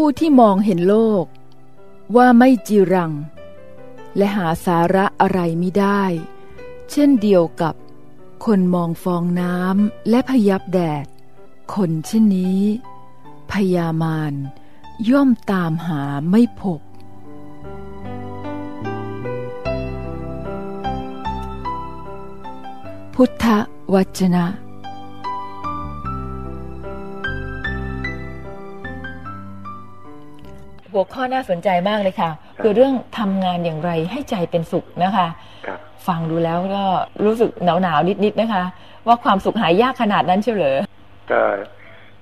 ผู้ที่มองเห็นโลก ว่าไม่จีรัง และหาสาระอะไรไม่ได้ เช่นเดียวกับ คนมองฟองน้ำและพยับแดด คนเช่นนี้ พยามารย่อมตามหาไม่พบพุทธวจนะ หัวข้อน่าสนใจมากเลยค่ะ คือเรื่องทำงานอย่างไรให้ใจเป็นสุขนะคะครับฟังดูแล้วก็รู้สึกหนาวหนาวๆนิดๆนะคะ ว่าความสุขหายากขนาดนั้นเชียวเหรอก็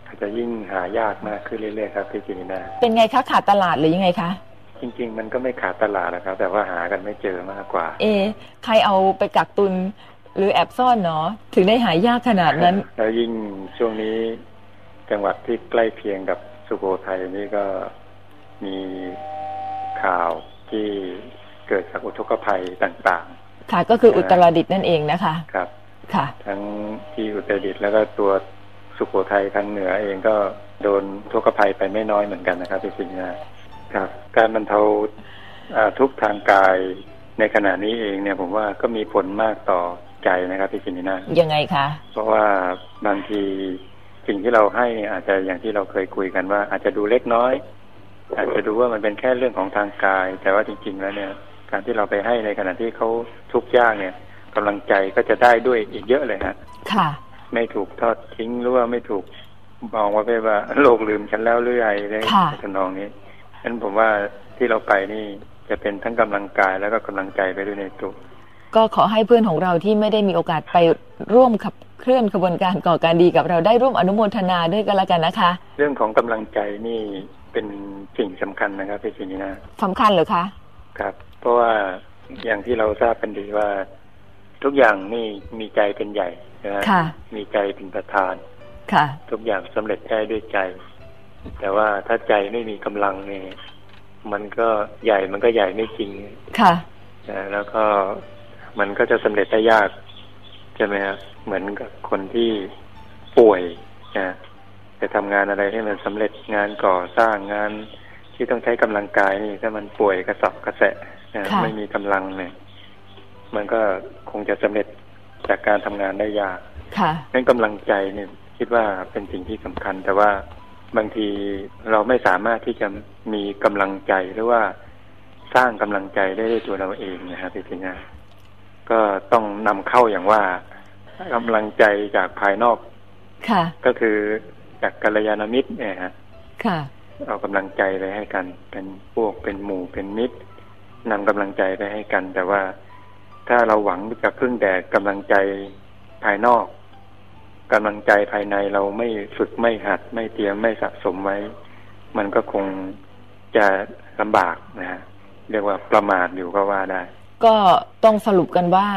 อาจจะยิ่งหายากมากขึ้นเรื่อยๆครับพี่จินีนาเป็นไงคะขาดตลาดหรือยังไงคะจริง ๆ มันก็ไม่ขาดตลาดนะครับ แต่ว่าหากันไม่เจอมากกว่า เอะใครเอาไปกักตุนหรือแอบซ่อนเนาะถึงได้หายากขนาดนั้น แล้วยิ่งช่วงนี้จังหวัดที่ใกล้เคียงกับสุโขทัยนี่ก็ มีข่าวที่เกิดจากอุทกภัยต่างค่ะ ก็คืออุตรดิตถ์นั่นเองนะคะๆครับ ค่ะ ทั้งที่อุตรดิตถ์แล้วก็ตัวสุโขทัยทางเหนือเองก็โดนอุทกภัยไปไม่น้อยเหมือนกันนะครับพี่สิงห์นะครับ การบรรเทาอ่าทุกข์ทางกายในขณะนี้เองเนี่ยผมว่าก็มีผลมากต่อใจนะครับพี่สิงห์นายังไงคะ เพราะว่าบางทีสิ่งที่เราให้เนี่ยอาจจะอย่างที่เราเคยคุยกันว่า อาจจะดูเล็กน้อย อาจจะดูว่ามันเป็นแค่เรื่องของทางกาย แต่ว่าจริง ๆ แล้วเนี่ย การที่เราไปให้ในขณะที่เขาทุกข์ยากเนี่ยกำลังใจก็จะได้ด้วยอีกเยอะเลยฮะค่ะ ไม่ถูกทอดทิ้งหรือว่าไม่ถูกมองว่าเป็นว่าโลกลืมฉันแล้วหรือไงในค่ะทำนองนี้ฉะนั้นผมว่าที่เราไปนี่จะเป็นทั้งกำลังกายแล้วก็กำลังใจไปด้วยในตัวก็ขอให้เพื่อนของเราที่ไม่ได้มีโอกาสไปร่วมขับเคลื่อนขบวนการก่อการดีกับเราได้ร่วมอนุโมทนาด้วยกันละกันนะคะ เรื่องของกำลังใจนี่ เป็นสิ่งสำคัญนะครับพี่ชินีนาสำคัญเหรือคะ ครับ เพราะว่าอย่างที่เราทราบกันดีว่า ทุกอย่างนี่มีใจเป็นใหญ่นะฮะค่ะมีใจเป็นประธานค่ะ ทุกอย่างสำเร็จได้ด้วยใจ แต่ว่าถ้าใจไม่มีกำลังเนี่ยมันก็ใหญ่มันก็ใหญ่ไม่จริงค่ะนะแล้วก็มันก็จะสำเร็จได้ยากใช่ไหมครับเหมือนกับคนที่ป่วยนะ จะทำงานอะไรให้มันสำเร็จงานก่อสร้างงานที่ต้องใช้กำลังกายนี่ถ้ามันป่วยกระสับกระแสะนะค่ะไม่มีกำลังเนี่ย มันก็คงจะสำเร็จจากการทำงานได้ยากค่ะนั้นกำลังใจเนี่ย คิดว่าเป็นสิ่งที่สำคัญ แต่ว่าบางทีเราไม่สามารถที่จะมีกำลังใจหรือว่าสร้างกำลังใจได้ด้วยตัวเราเองนะครับพี่พินาก็ต้องนำเข้าอย่างว่ากำลังใจจากภายนอก ค่ะ ก็คือ จากกัลยาณมิตรเนี่ยฮะค่ะ เอากำลังใจไปให้กัน เป็นพวกเป็นหมู่เป็นมิตรนำกำลังใจไปให้กัน แต่ว่าถ้าเราหวังจะพึ่งแต่กำลังใจภายนอกกำลังใจภายในเราไม่ฝึกไม่หัด ไม่เตรียมไม่สะสมไว้ มันก็คงจะลำบากนะฮะเรียกว่าประมาทอยู่ก็ว่าได้ ก็ต้องสรุปกันว่า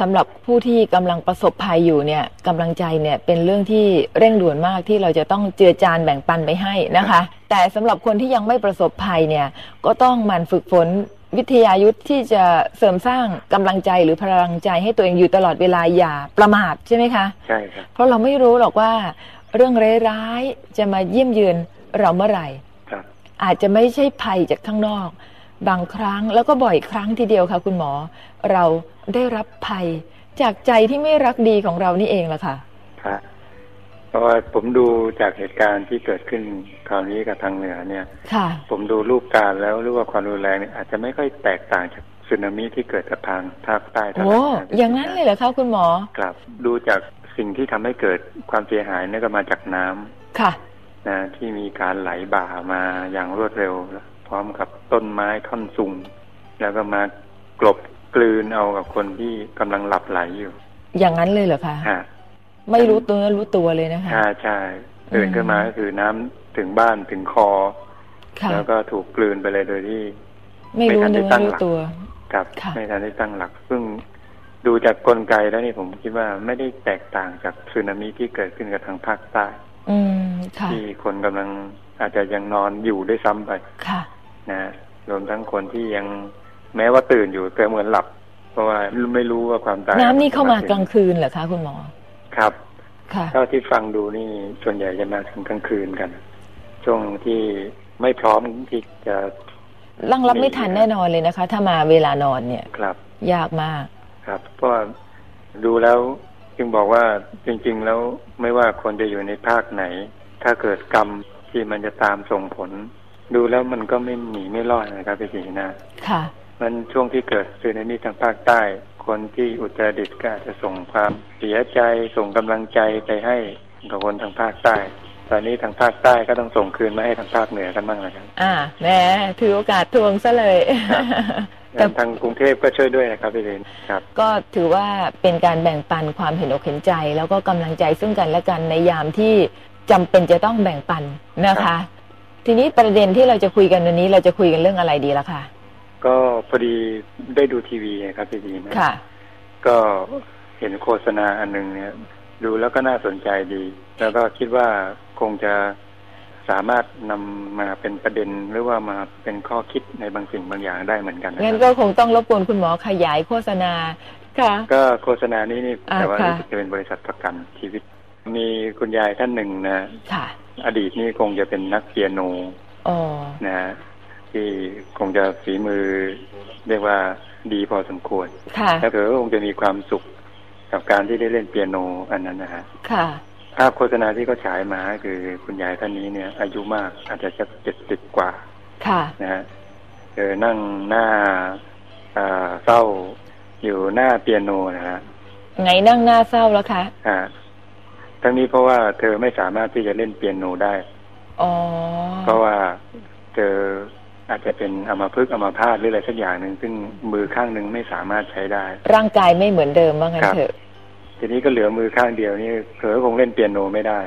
สำหรับผู้ที่กำลังประสบภัยอยู่เนี่ยกำลังใจเนี่ยเป็นเรื่องที่เร่งด่วนมากที่เราจะต้องเจือจานแบ่งปันไปให้นะคะ แต่สำหรับคนที่ยังไม่ประสบภัยเนี่ยก็ต้องหมั่นฝึกฝนวิทยายุทธที่จะเสริมสร้างกำลังใจหรือพลังใจให้ตัวเองอยู่ตลอดเวลาอย่าประมาทใช่ไหมคะใช่ครับเพราะเราไม่รู้หรอกว่า เรื่องร้ายๆจะมาเยี่ยมเยือนเราเมื่อไหร่ครับอาจจะไม่ใช่ภัยจากข้างนอก บางครั้งแล้วก็บ่อยครั้งทีเดียวค่ะ คุณหมอ เราได้รับภัยจากใจที่ไม่รักดีของเรานี่เองล่ะค่ะครับเพราะว่าผมดูจากเหตุการณ์ที่เกิดขึ้นคราวนี้กับทางเหนือเนี่ย ค่ะ ผมดูรูปการแล้วหรือว่าความรุนแรงเนี่ยอาจจะไม่ค่อยแตกต่างจากสึนามิที่เกิดกับทางภาคใต้เท่าไหโอ้ร่ะอย่างนั้นเลยเหรอคะคุณหมอ ครับ ดูจากสิ่งที่ทำให้เกิดความเสียหายเนี่ยก็มาจากน้ำค่ะ นะที่มีการไหลบ่ามาอย่างรวดเร็วพ ร้อมกับต้นไม้ท่อนสูงแล้วก็มากลบกลืนเอากับคนที่กำลังหลับไหลอยู่ อย่างนั้นเลยเหรอคะฮะไม่รู้ตัวรู้ตัวเลยนะคะใช่ใช่ตื่นขึ้นมาก็คือน้ำถึงบ้านถึงคอค่ะแล้วก็ถูกกลืนไปเลยโดยที่ ไม่รู้ไม่ทันได้เนื้อตั้งรู้หลักตัวกับค่ะไม่ทันได้ตั้งหลัก ซึ่งดูจากกลไกแล้วนี่ผมคิดว่าไม่ได้แตกต่างจากสึนามิที่เกิดขึ้นกับทางภาคใต้อืมค่ะที่คนกำลังอาจจะยังนอนอยู่ด้วยซ้ำไปค่ะ นะรวมทั้งคนที่ยังแม้ว่าตื่นอยู่แต่เหมือนหลับ เพราะว่าไม่รู้ว่าความตายน้ำนี่เข้ามากลางคืนเหรอคะคุณหมอ ครับค่ะเท่าที่ฟังดูนี่ส่วนใหญ่จะมาถึงกลางคืนกัน ช่วงที่ไม่พร้อมที่จะร่างรับไม่ทันแน่นอนเลยนะคะ ถ้ามาเวลานอนเนี่ยครับ ยากมาก ครับเพราะว่าดูแล้วจึงบอกว่าจริง ๆ แล้วไม่ว่าคนจะอยู่ในภาคไหน ถ้าเกิดกรรมที่มันจะตามส่งผล ดูแล้วมันก็ไม่หนีไม่รอดนะครับพี่ศรีนะค่ะมันช่วงที่เกิดสึนามิทางภาคใต้ คนที่อุตรดิตถ์ก็อาจจะส่งความเสียใจส่งกำลังใจไปให้กับคนทางภาคใต้ ตอนนี้ทางภาคใต้ก็ต้องส่งคืนมาให้ทางภาคเหนือกันบ้างนะครับ อ่าแหมถือโอกาสทวงซะเลยครับแต่ทางกรุงเทพก็ช่วยด้วยนะครับพี่เรนครับ ก็ถือว่าเป็นการแบ่งปันความเห็นอกเห็นใจ แล้วก็กำลังใจซึ่งกันและกันในยามที่จำเป็นจะต้องแบ่งปันนะครัคะบ ทีนี้ประเด็นที่เราจะคุยกันวันนี้ เราจะคุยกันเรื่องอะไรดีล่ะคะก็พอดีได้ดูทีวีไงครับพี่ดีนะค่ะ ก็เห็นโฆษณาอันหนึงเนี่ย ดูแล้วก็น่าสนใจดี แล้วก็คิดว่าคงจะสามารถนำมาเป็นประเด็นหรือว่ามาเป็นข้อคิดในบางสิ่งบางอย่างได้เหมือนกันนะงั้นคก็รับคงต้องรบกวนคุณหมอขยายโฆษณาค่ะ ก็โฆษณานี้นี่อ่าแต่ว่าค่ะ รู้สึกจะเป็นบริษัทประกันชีวิต มีคุณยายท่านหนึ่งนะ ค่ะ อดีตนี่คงจะเป็นนักเปียโนอ๋อนะฮะที่คงจะฝีมือเรียกว่าดีพอสมควรค่ะแล้วเธอก็คงจะมีความสุขกับการที่ได้เล่นเปียโนอันนั้นนะฮะค่ะภาพโฆษณาที่เขาฉายมาคือคุณยายท่านนี้เนี่ย อายุมากอาจจะสักเจ็ดสิบกว่า ค่ะนะฮะเธอนั่งหน้าอ่าเศร้าอยู่หน้าเปียโนนะฮะไงนั่งหน้าเศร้าแล้วคะอ่า ทั้งนี้เพราะว่าเธอไม่สามารถที่จะเล่นเปียโนได้อ๋อเพราะว่าเธออาจจะเป็นอัมพฤกษ์อัมพาตหรืออะไรสักอย่างหนึ่งซึ่งมือข้างหนึ่งไม่สามารถใช้ได้ ร่างกายไม่เหมือนเดิมว่างั้นครับเถอะทีนี้ก็เหลือมือข้างเดียวนี่เธอคงเล่นเปียโนไม่ได้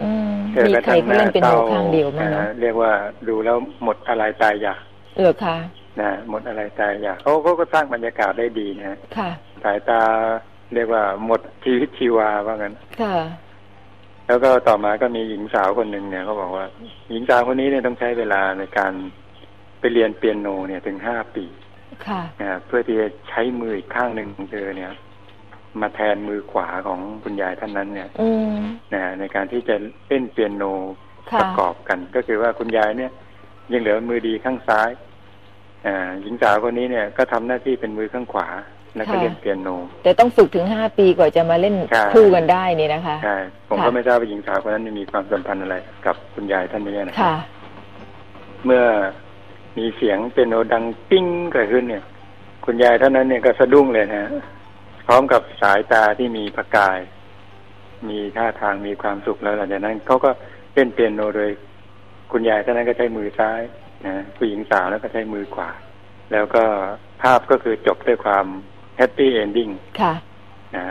อืมเธอมีก็ใครเขาเล่นเป็นโนข้างเดียวมั้งอ่าเนาะเรียกว่าดูแล้วหมดอะไรตายอยากเหรอคะนะหมดอะไรตายอยากเขาเขาก็สร้างบรรยากาศได้ดีนะฮะค่ะสายตา เรียกว่าหมดชีวิตชีวาว่างั้นค่ะ แล้วก็ต่อมาก็มีหญิงสาวคนหนึ่งเนี่ยเขาบอกว่า หญิงสาวคนนี้เนี่ยต้องใช้เวลาในการไปเรียนเปียโนเนี่ยถึงห้าปี ค่ะนะเพื่อที่จะใช้มืออีกข้างหนึ่งของเธอเนี่ย มาแทนมือขวาของคุณยายท่านนั้นเนี่ยอืมนะในการที่จะเล่นเปียโนค่ะประกอบกัน ก็คือว่าคุณยายเนี่ย ยังเหลือมือดีข้างซ้าย อ่า หญิงสาวคนนี้เนี่ยก็ทำหน้าที่เป็นมือข้างขวา แล้วก็เล่นเปียโน แต่ต้องฝึกถึงห้าปีกว่าจะมาเล่นใช่คู่กันได้นี่นะคะใช่ผมค่ะก็ไม่ทราบว่าหญิงสาวคนนั้นมีความสัมพันธ์อะไรกับคุณยายท่านนี้นะค่ะ เมื่อมีเสียงเปียโนดังปิ้งเกิดขึ้นเนี่ย คุณยายท่านนั้นเนี่ยก็สะดุ้งเลยนะฮะพร้อมกับสายตาที่มีประกาย มีท่าทางมีความสุขแล้วหลังจากนั้นเขาก็เล่นเปียโนโดย คุณยายท่านนั้นก็ใช้มือซ้ายนะผู้หญิงสาวแล้วก็ใช้มือขวาแล้วก็ภาพก็คือจบด้วยความ happy ending ค่ะนะ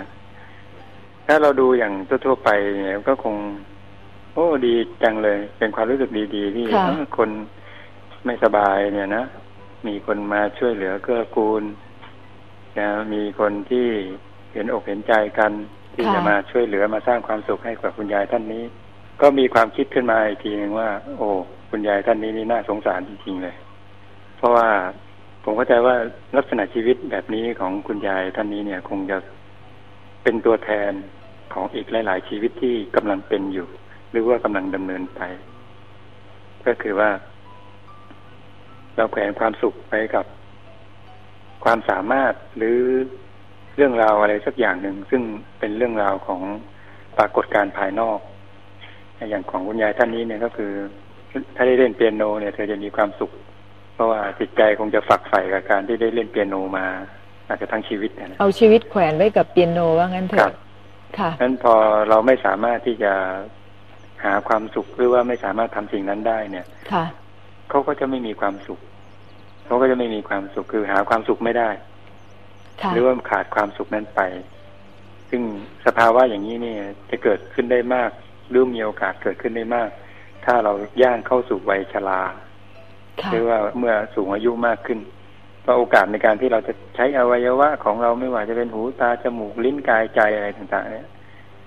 ถ้าเราดูอย่างทั่วๆไปเนี่ยก็คง โอ้ดีจังเลย เป็นความรู้สึกดีๆที่ค่ะเออคนไม่สบายเนี่ยนะมีคนมาช่วยเหลือเกื้อกูลนะมีคนที่เห็นอกเห็นใจกัน ที่จะมาช่วยเหลือมาสร้างความสุขให้กับคุณยายท่านนี้ ก็มีความคิดขึ้นมาอีกทีหนึ่งว่า โอ้ คุณยายท่านนี้นี่น่าสงสารจริงๆเลย เพราะว่า ผมเข้าใจว่าลักษณะชีวิตแบบนี้ของคุณยายท่านนี้เนี่ย คงจะเป็นตัวแทนของอีกหลาย ๆ ชีวิตที่กำลังเป็นอยู่ หรือว่ากำลังดำเนินไป ก็คือว่า เราแขวนความสุขไปกับความสามารถหรือเรื่องราวอะไรสักอย่างหนึ่ง ซึ่งเป็นเรื่องราวของปรากฏการภายนอก อย่างของคุณยายท่านนี้เนี่ยก็คือ ถ้าได้เล่นเปียโนเนี่ยเธอจะมีความสุข ราะว่าจิตใจคงจะฝักใฝ่กับการที่ได้เล่นเปียโนมา อาจจะทั้งชีวิตนะเอาชีวิตแขวนไว้กับเปียโนว่างั้นเถครัอะบค่ะนั้นพอเราไม่สามารถที่จะหาความสุขหรือว่าไม่สามารถทำสิ่งนั้นได้เนี่ย ค่ะเขาก็จะไม่มีความสุขเขาก็จะไม่มีความสุขคือหาความสุขไม่ได้ค่ะหรือว่าขาดความสุขนั้นไป ซึ่งสภาวะอย่างนี้เนี่ย จะเกิดขึ้นได้มากหรือมีโอกาสเกิดขึ้นได้มาก ถ้าเราย่างเข้าสู่วัยชราค่ะ หรือว่าเมื่อสูงอายุมากขึ้นเพราะโอกาสในการที่เราจะใช้อวัยวะของเราไม่ว่าจะเป็นหูตาจมูกลิ้นกายใจอะไรต่างๆ เนี่ย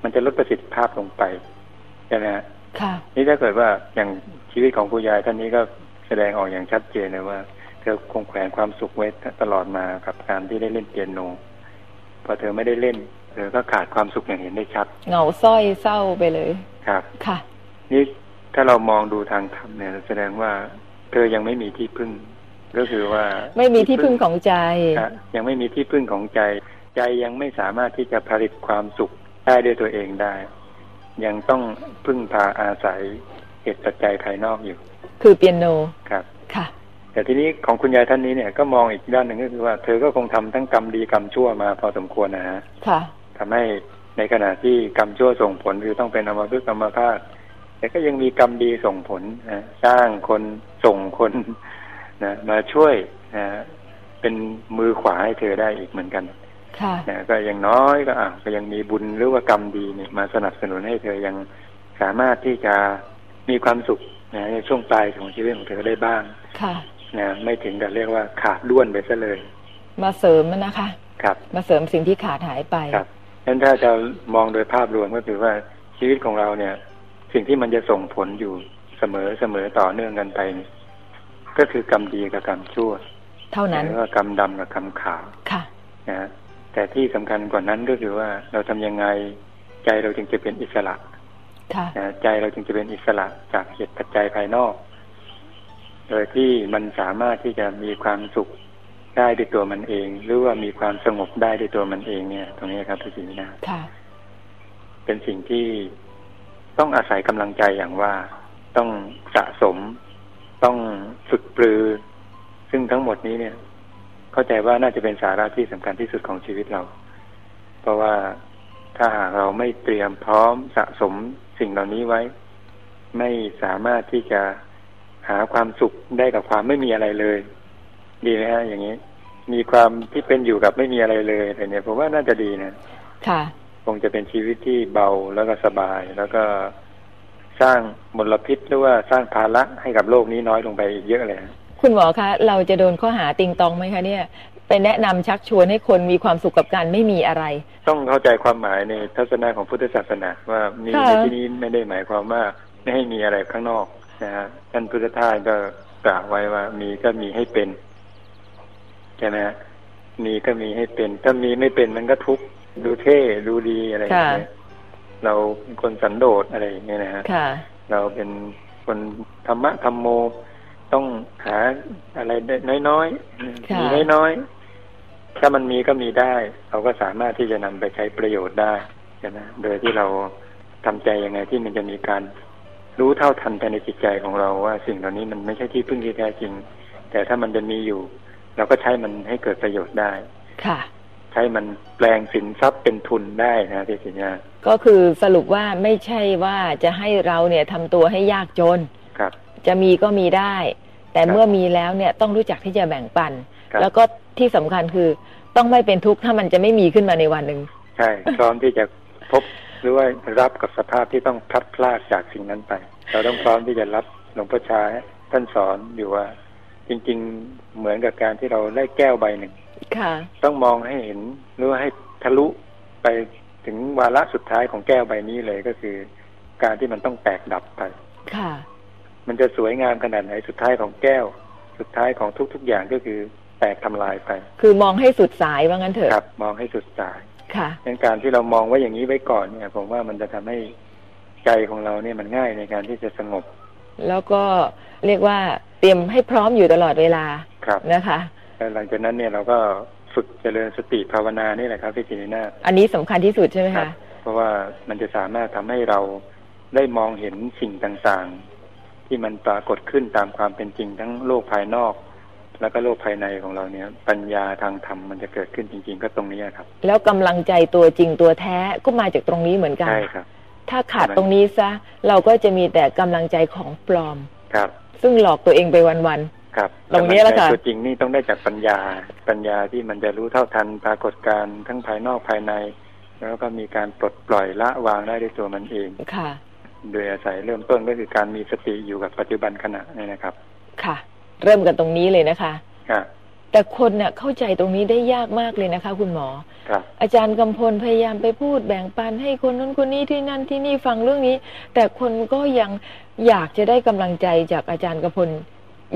มันจะลดประสิทธิภาพลงไปใช่ไหมฮะค่ะนี่ถ้าเกิดว่าอย่างชีวิตของคุณยายท่านนี้ก็แสดงออกอย่างชัดเจนเลยว่า เธอคงแขวนความสุขไว้ตลอดมากับการที่ได้เล่นเปียโนพอเธอไม่ได้เล่นเธอก็ขาดความสุขอย่างเห็นได้ชัดเหงาสร้อยเศร้าไปเลย ครับ ค่ะ นี่ถ้าเรามองดูทางธรรมเนี่ยแสดงว่า เธอยังไม่มีที่พึ่ง ก็คือว่า ไม่มีที่พึ่งของใจครับยังไม่มีที่พึ่งของใจ ใจยังไม่สามารถที่จะผลิตความสุขได้ด้วยตัวเองได้ ยังต้องพึ่งพาอาศัยเหตุปัจจัยภายนอกอยู่ คือเปียโนครับค่ะ แต่ทีนี้ของคุณยายท่านนี้เนี่ยก็มองอีกด้านหนึ่งก็คือว่าเธอก็คงทำทั้งกรรมดีกรรมชั่วมาพอสมควรนะฮะค่ะทำให้ในขณะที่กรรมชั่วส่งผลคือต้องเป็นอมตะกรรมภาพ แต่ก็ยังมีกรรมดีส่งผลนะสร้างคนส่งคนนะมาช่วยนะเป็นมือขวาให้เธอได้อีกเหมือนกันค่ะนะก็ยังน้อยก็อะก็ยังมีบุญหรือว่ากรรมดีเนี่ยมาสนับสนุนให้เธอยังสามารถที่จะมีความสุขนะในช่วงปลายของชีวิตของเธอได้บ้าง ค่ะนะไม่ถึงกับเรียกว่าขาดด้วนไปซะเลย มาเสริมนะคะ ครับ มาเสริมสิ่งที่ขาดหายไป ครับงั้นถ้าจะมองโดยภาพรวมก็คือว่าชีวิตของเราเนี่ย สิ่งที่มันจะส่งผลอยู่เสมอเสมอต่อเนื่องกันไปเนี่ยก็คือกรรมดีกับกรรมชั่ว เท่านั้นหรือว่ากรรมดำกับกรรมขาวค่ะนะฮะแต่ที่สำคัญกว่านั้นก็คือว่าเราทำยังไงใจเราจึงจะเป็นอิสระค่ะนะใจเราจึงจะเป็นอิสระจากเหตุปัจจัยภายนอก โดยที่มันสามารถที่จะมีความสุขได้ด้วยตัวมันเอง หรือว่ามีความสงบได้ด้วยตัวมันเองเนี่ย ตรงนี้ครับพี่ศรีนะค่ะ เป็นสิ่งที่ ต้องอาศัยกำลังใจอย่างว่าต้องสะสม ต้องฝึกปรือ ซึ่งทั้งหมดนี้เนี่ย เข้าใจว่าน่าจะเป็นสาระที่สำคัญที่สุดของชีวิตเรา เพราะว่าถ้าหากเราไม่เตรียมพร้อมสะสมสิ่งเหล่านี้ไว้ ไม่สามารถที่จะหาความสุขได้กับความไม่มีอะไรเลย ดีไหมฮะอย่างนี้ มีความที่เป็นอยู่กับไม่มีอะไรเลยอะไรเนี่ยผมว่าน่าจะดีนะ ค่ะ คงจะเป็นชีวิตที่เบาแล้วก็สบาย แล้วก็สร้างมลพิษหรือว่าสร้างภาระให้กับโลกนี้น้อยลงไปเยอะเลยฮะคุณหมอคะเราจะโดนข้อหาติงตองไหมคะเนี่ยไปแนะนำชักชวนให้คนมีความสุขกับการไม่มีอะไร ต้องเข้าใจความหมายในทัศนะของพุทธศาสนาว่ามีค่ะในที่นี้ไม่ได้หมายความว่าไม่ให้มีอะไรข้างนอกนะฮะท่านพุทธทาสก็กล่าวไว้ว่ามีก็มีให้เป็นใช่ไหมฮะมีก็มีให้เป็น ถ้ามีไม่เป็นมันก็ทุกข์ ดูเท่ดูดีอะไรอย่างเงี้ยเราเป็นคนสันโดษอะไรอย่างเงี้ยนะฮะค่ะเราเป็นคนธรรมะธรรมโมต้องหาอะไรได้น้อยๆค่ะมีน้อยๆถ้ามันมีก็มีได้ เราก็สามารถที่จะนำไปใช้ประโยชน์ได้ใช่ไหมโดยที่เราทำใจยังไงที่มันจะมีการรู้เท่าทันภายในจิตใจของเราว่า สิ่งเหล่านี้มันไม่ใช่ที่พึ่งที่แท้จริง แต่ถ้ามันจะมีอยู่ เราก็ใช้มันให้เกิดประโยชน์ได้ ค่ะ ใช้มันแปลงสินทรัพย์เป็นทุนได้นะที่สิญญาก็คือสรุปว่าไม่ใช่ว่าจะให้เราเนี่ยทำตัวให้ยากจนครับ จะมีก็มีได้ แต่ครับเมื่อมีแล้วเนี่ยต้องรู้จักที่จะแบ่งปันครับแล้วก็ที่สำคัญคือต้องไม่เป็นทุกข์ถ้ามันจะไม่มีขึ้นมาในวันหนึ่งใช่พร้อมที่จะพบหรือว่ารับกับสภาพที่ต้องพลัดพรากจากสิ่งนั้นไป เราต้องพร้อมที่จะรับหลวงพ่อชาท่านสอนอยู่ว่า จริง ๆ เหมือนกับการที่เราได้แก้วใบหนึ่ง ค่ะต้องมองให้เห็นหรือว่าให้ทะลุไปถึงวาระสุดท้ายของแก้วใบนี้เลยก็คือ การที่มันต้องแตกดับไปค่ะ มันจะสวยงามขนาดไหนสุดท้ายของแก้ว สุดท้ายของทุก ๆ อย่างก็คือแตกทำลายไป คือมองให้สุดสายว่างั้นเถอะครับ มองให้สุดสาย ค่ะดังการที่เรามองไว่าอย่างนี้ไว้ก่อนเนี่ย ผมว่ามันจะทำให้ใจของเราเนี่ยมันง่ายในการที่จะสงบ แล้วก็เรียกว่าเตรียมให้พร้อมอยู่ตลอดเวลาครับนะคะ แล้วหลังจากนั้นเนี่ยเราก็ฝึกเจริญสติภาวนานี่แหละครับพี่จินีนาถอันนี้สำคัญที่สุดใช่ไหมครัคะบเพราะว่ามันจะสามารถทำให้เราได้มองเห็นสิ่งต่างๆ ที่มันปรากฏขึ้นตามความเป็นจริงทั้งโลกภายนอก แล้วก็โลกภายในของเราเนี่ย ปัญญาทางธรรมมันจะเกิดขึ้นจริง ๆ ก็ตรงนี้ครับ แล้วกำลังใจตัวจริงตัวแท้ก็มาจากตรงนี้เหมือนกันใช่ครับ ถ้าขาดตรงนี้ซะเราก็จะมีแต่กำลังใจของปลอมครับ ซึ่งหลอกตัวเองไปวัน ครับตรงนี้แหละค่ะกำงใจตัวจริงนี่ต้องได้จากปัญญา ปัญญาที่มันจะรู้เท่าทันปรากฏการณ์ทั้งภายนอกภายใน แล้วก็มีการปลดปล่อยละวางได้ด้วยตัวมันเองๆค่ะ โดยอาศัยเริ่มต้นก็คือการมีสติอยู่กับปัจจุบันขณะนี่นะครับ ค่ะ เริ่มกันตรงนี้เลยนะคะครับแต่คนเนี่ยเข้าใจตรงนี้ได้ยากมากเลยนะคะ คุณหมอครับอาจารย์กำพลพยายามไปพูดแบ่งปันให้คนนั้นคนนี้ที่นั่นที่นี่ฟังเรื่องนี้ แต่คนก็ยังอยากจะได้กำลังใจจากอาจารย์กำพล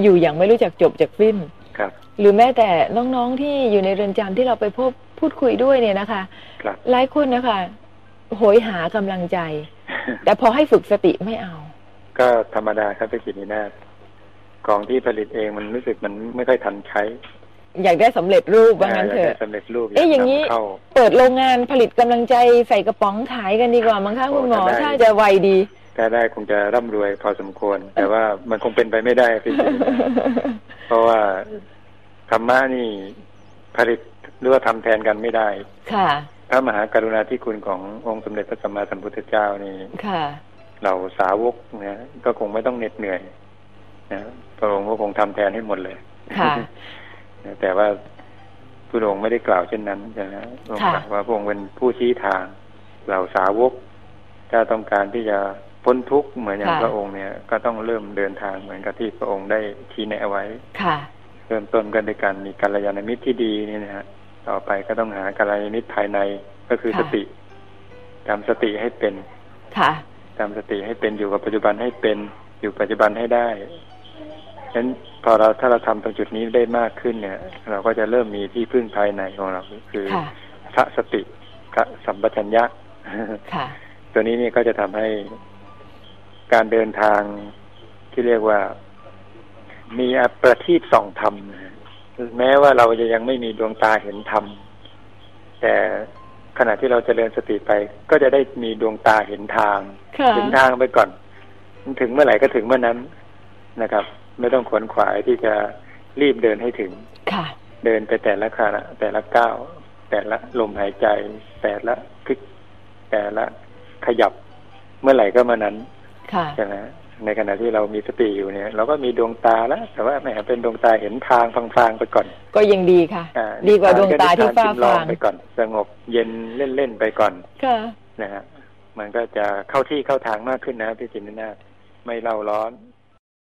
อยู่อย่างไม่รู้จักจบจากสิ้นครับ หรือแม้แต่น้องๆที่อยู่ในเรือนจำที่เราไปพบพูดคุยด้วยเนี่ยนะคะครับหลายคนนะคะโหยหากำลังใจ แต่พอให้ฝึกสติไม่เอา ก็ธรรมดาครับพี่จิตรนีนาถของที่ผลิตเองมันรู้สึกมันไม่ค่อยทันใช้ อยากได้สำเร็จรูปว่างั้นอยากเถได้อะสำเร็จรูปเอ๊ะอย่างนี้นี้เข้าเปิดโรงงานผลิตกำลังใจใส่กระป๋องขายกันดีกว่ามั้งคะโอ้คุณหมอถ้าได้ถ้าจะไวดี ถ้าได้คงจะร่ำรวยพอสมควร แต่ว่ามันคงเป็นไปไม่ได้พี่จิตรนีนาถเพราะว่าธรรมะนี่ผลิตหรือว่าทำแทนกันไม่ได้ ค่ะพระมหากรุณาธิคุณขององค์สมเด็จพระสัมมาสัมพุทธเจ้านี่ค่ะเราสาวกนะก็คงไม่ต้องเหน็ดเหนื่อยนะพระองค์ก็คงทำแทนให้หมดเลย ค่ะนะแต่ว่าพระองค์ไม่ได้กล่าวเช่นนั้นใช่ไหมพระองค์ค่ะกล่าวว่าพระองค์เป็นผู้ชี้ทาง เราสาวกถ้าต้องการที่จะ พ้นทุกข์เหมือนอย่างพระองค์เนี่ยก็ต้องเริ่มเดินทางเหมือนกับที่พระองค์ได้ชี้แนะไว้ค่ะเริ่มต้นกันด้วยการมีกัลยาณมิตรที่ดีนี่นะฮะต่อไปก็ต้องหากัลยาณมิตรภายในก็คือค่ะสติทำสติให้เป็นค่ะทำสติให้เป็นอยู่กับปัจจุบันให้เป็นอยู่ปัจจุบันให้ได้ฉะนั้นพอเราถ้าเราทำตรงจุดนี้ได้มากขึ้นเนี่ย เราก็จะเริ่มมีที่พึ่งภายในของเราคือค่ะพระสติพระสัมปชัญญะค่ะตัวนี้เนี่ยก็จะทำให้ การเดินทางที่เรียกว่ามีประทีปส่องธรรมนะฮะแม้ว่าเราจะยังไม่มีดวงตาเห็นธรรม แต่ขณะที่เราจเจริญสติไป ก็จะได้มีดวงตาเห็นทางค่ะถึงทางไปก่อน ถึงเมื่อไหร่ก็ถึงเมื่อนั้นนะครับ ไม่ต้องขวนขวายที่จะรีบเดินให้ถึงค่ะ เดินไปแต่ละขณะแต่ละก้าว แต่ละลมหายใจ แต่ละคลิกแต่ละขยับ เมื่อไหร่ก็เมื่อนั้นค่ะ ใช่ไหมในขณะที่เรามีสติอยู่เนี่ย เราก็มีดวงตาแล้วแต่ว่าแหมเป็นดวงตาเห็นทางฟางๆไปก่อน ก็ยังดีค่ะอ่าดีกว่าดวงตาที่ฟ้านิทนจำลอฟางงไปก่อน สงบเย็นเล่นๆไปก่อนค่ะนะฮะมันก็จะเข้าที่เข้าทางมากขึ้นนะพี่จินนาถไม่เล่าร้อน